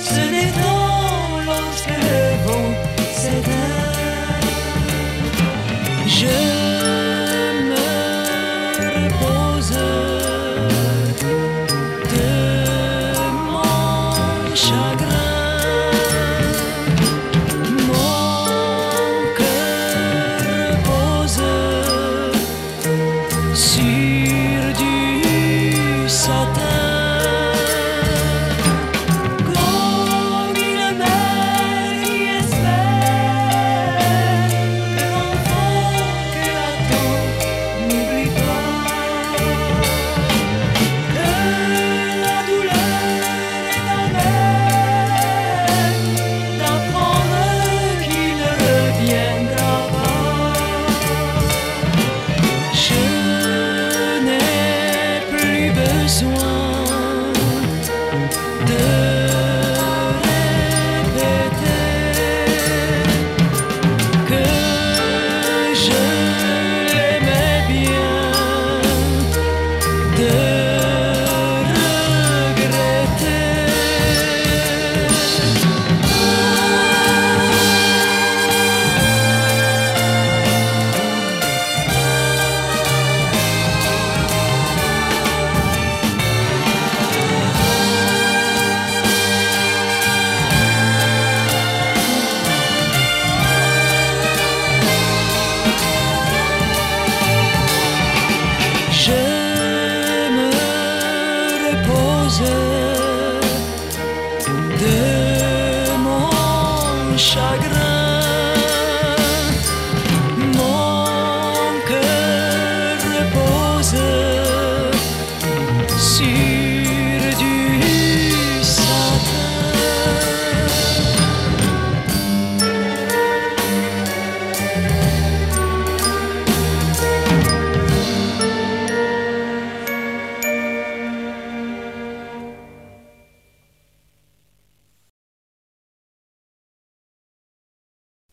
Ce n'est pas lorsque bon s'éteint. je me repose de mon chagrin, mon cœur illusion de mon chagrin. Mon cœur repose.